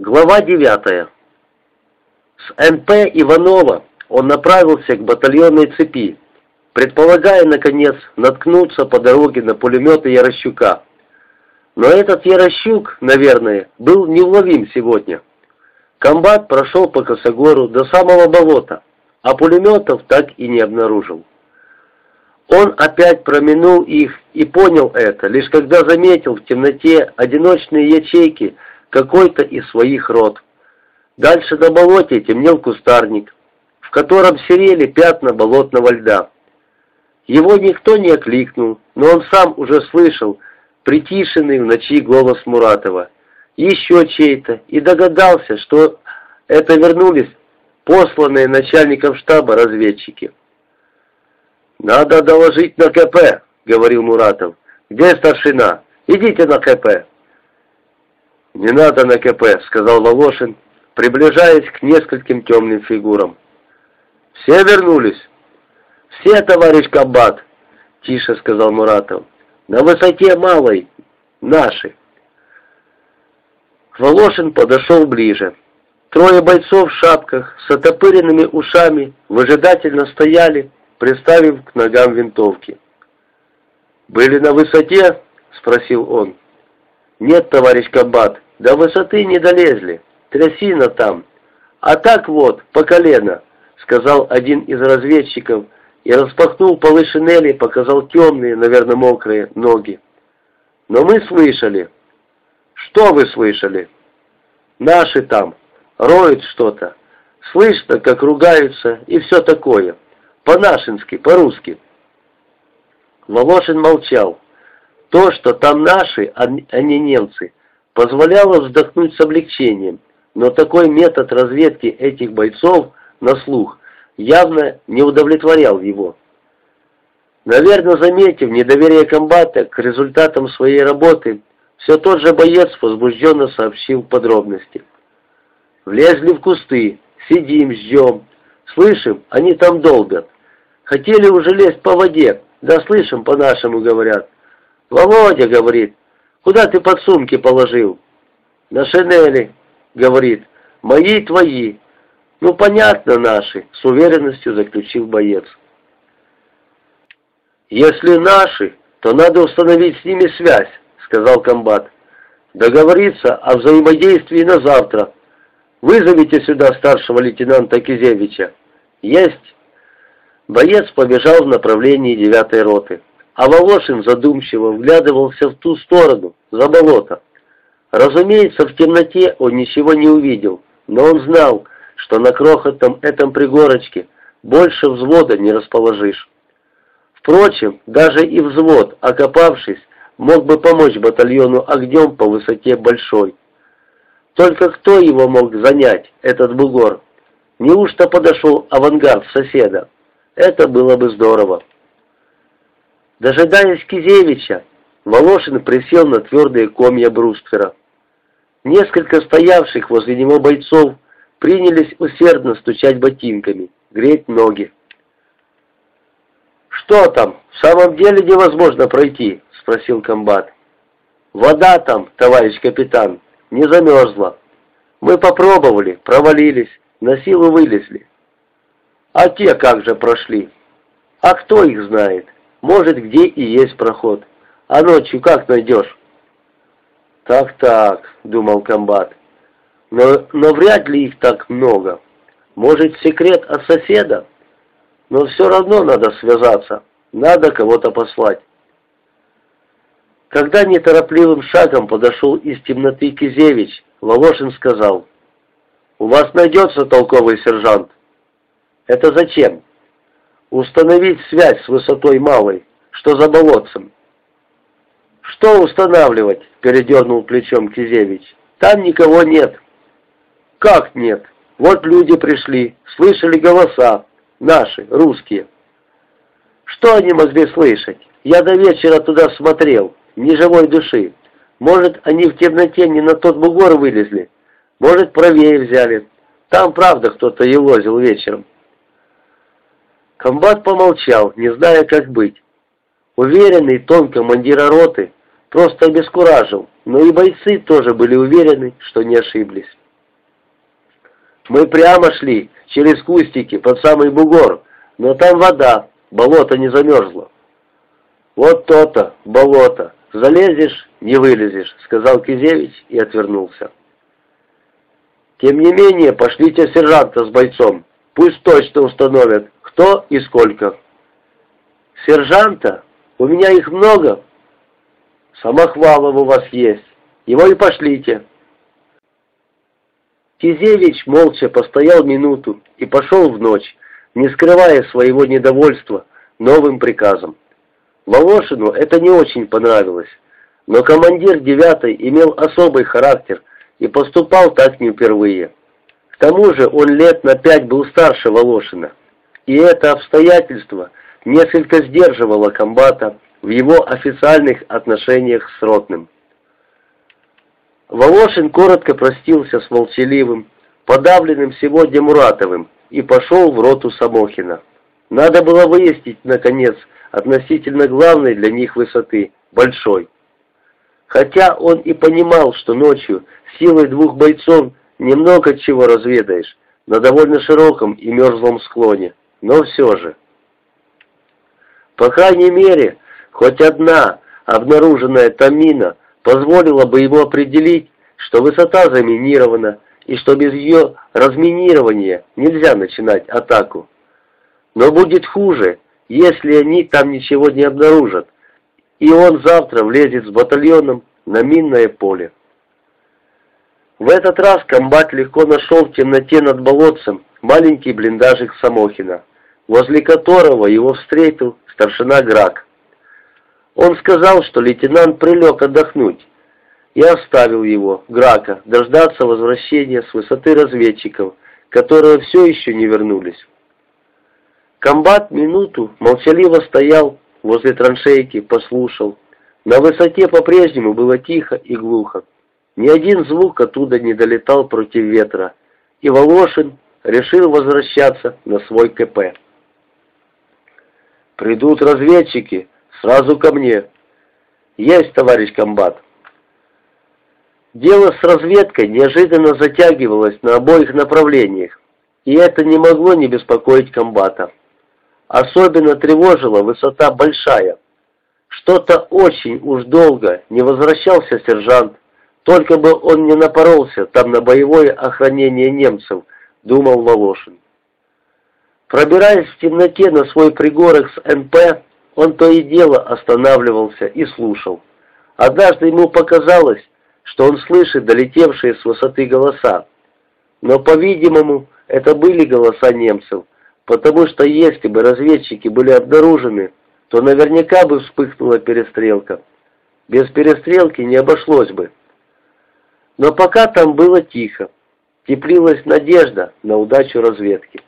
Глава 9. С НП Иванова он направился к батальонной цепи, предполагая, наконец, наткнуться по дороге на пулеметы Ярощука. Но этот Ярощук, наверное, был неуловим сегодня. Комбат прошел по Косогору до самого болота, а пулеметов так и не обнаружил. Он опять проминул их и понял это, лишь когда заметил в темноте одиночные ячейки, какой-то из своих род. Дальше на болоте темнел кустарник, в котором серели пятна болотного льда. Его никто не окликнул, но он сам уже слышал притишенный в ночи голос Муратова. Еще чей-то, и догадался, что это вернулись посланные начальником штаба разведчики. «Надо доложить на КП», — говорил Муратов. «Где старшина? Идите на КП». «Не надо на КП», — сказал Волошин, приближаясь к нескольким темным фигурам. «Все вернулись?» «Все, товарищ комбат», — тише сказал Муратов. «На высоте малой. Наши». Волошин подошел ближе. Трое бойцов в шапках с отопыренными ушами выжидательно стояли, приставив к ногам винтовки. «Были на высоте?» — спросил он. «Нет, товарищ комбат, до высоты не долезли. Трясина там. А так вот, по колено», — сказал один из разведчиков и распахнул полы шинели, показал темные, наверное, мокрые ноги. «Но мы слышали». «Что вы слышали?» «Наши там. Роют что-то. Слышно, как ругаются и все такое. По-нашенски, по-русски». Волошин молчал. То, что там наши, а не немцы, позволяло вздохнуть с облегчением, но такой метод разведки этих бойцов на слух явно не удовлетворял его. Наверное, заметив недоверие комбата к результатам своей работы, все тот же боец возбужденно сообщил подробности. Влезли в кусты, сидим, ждем. Слышим, они там долбят. Хотели уже лезть по воде, да слышим, по-нашему говорят. «Володя», — говорит, — «куда ты подсумки положил?» «На шинели», — говорит, — «мои твои». «Ну, понятно, наши», — с уверенностью заключил боец. «Если наши, то надо установить с ними связь», — сказал комбат. «Договориться о взаимодействии на завтра. Вызовите сюда старшего лейтенанта Кизевича». «Есть». Боец побежал в направлении девятой роты а Волошин задумчиво вглядывался в ту сторону, за болото. Разумеется, в темноте он ничего не увидел, но он знал, что на крохотном этом пригорочке больше взвода не расположишь. Впрочем, даже и взвод, окопавшись, мог бы помочь батальону огнем по высоте большой. Только кто его мог занять, этот бугор? Неужто подошел авангард соседа? Это было бы здорово. Дожидаясь Кизевича, Волошин присел на твердые комья бруствера. Несколько стоявших возле него бойцов принялись усердно стучать ботинками, греть ноги. «Что там, в самом деле невозможно пройти?» — спросил комбат. «Вода там, товарищ капитан, не замерзла. Мы попробовали, провалились, на силу вылезли. А те как же прошли? А кто их знает?» Может, где и есть проход. А ночью как найдешь? Так-так, думал комбат. Но, но вряд ли их так много. Может, секрет от соседа? Но все равно надо связаться. Надо кого-то послать. Когда неторопливым шагом подошел из темноты Кизевич, Волошин сказал, «У вас найдется толковый сержант». «Это зачем?» Установить связь с высотой малой, что за болотцем. Что устанавливать? Передернул плечом Кизевич. Там никого нет. Как нет? Вот люди пришли, слышали голоса. Наши, русские. Что они могли слышать? Я до вечера туда смотрел, ни живой души. Может, они в темноте не на тот бугор вылезли. Может, правее взяли. Там, правда, кто-то елозил вечером. Комбат помолчал, не зная, как быть. Уверенный тон командира роты просто обескуражил, но и бойцы тоже были уверены, что не ошиблись. Мы прямо шли, через кустики, под самый бугор, но там вода, болото не замерзло. Вот то-то, болото. Залезешь, не вылезешь, сказал Кизевич и отвернулся. Тем не менее, пошлите сержанта с бойцом. Пусть точно установят, кто и сколько. Сержанта? У меня их много. Самохвалов у вас есть. Его и пошлите. Кизевич молча постоял минуту и пошел в ночь, не скрывая своего недовольства новым приказом. Волошину это не очень понравилось, но командир девятой имел особый характер и поступал так не впервые. К тому же он лет на пять был старше Волошина, и это обстоятельство несколько сдерживало комбата в его официальных отношениях с Ротным. Волошин коротко простился с молчаливым, подавленным сегодня Муратовым и пошел в роту Самохина. Надо было выяснить, наконец, относительно главной для них высоты, большой. Хотя он и понимал, что ночью силой двух бойцов немного чего разведаешь на довольно широком и мерзлом склоне, но все же. По крайней мере, хоть одна обнаруженная там мина – позволило бы ему определить, что высота заминирована и что без ее разминирования нельзя начинать атаку. Но будет хуже, если они там ничего не обнаружат, и он завтра влезет с батальоном на минное поле. В этот раз комбат легко нашел в темноте над болотцем маленький блиндажик Самохина, возле которого его встретил старшина Грак. Он сказал, что лейтенант прилег отдохнуть, и оставил его, Грака, дождаться возвращения с высоты разведчиков, которые все еще не вернулись. Комбат минуту молчаливо стоял возле траншейки, послушал. На высоте по-прежнему было тихо и глухо. Ни один звук оттуда не долетал против ветра, и Волошин решил возвращаться на свой КП. «Придут разведчики», Сразу ко мне. Есть, товарищ комбат. Дело с разведкой неожиданно затягивалось на обоих направлениях, и это не могло не беспокоить комбата. Особенно тревожила высота большая. Что-то очень уж долго не возвращался сержант, только бы он не напоролся там на боевое охранение немцев, думал Волошин. Пробираясь в темноте на свой пригорок с НП, он то и дело останавливался и слушал. Однажды ему показалось, что он слышит долетевшие с высоты голоса. Но, по-видимому, это были голоса немцев, потому что если бы разведчики были обнаружены, то наверняка бы вспыхнула перестрелка. Без перестрелки не обошлось бы. Но пока там было тихо, теплилась надежда на удачу разведки.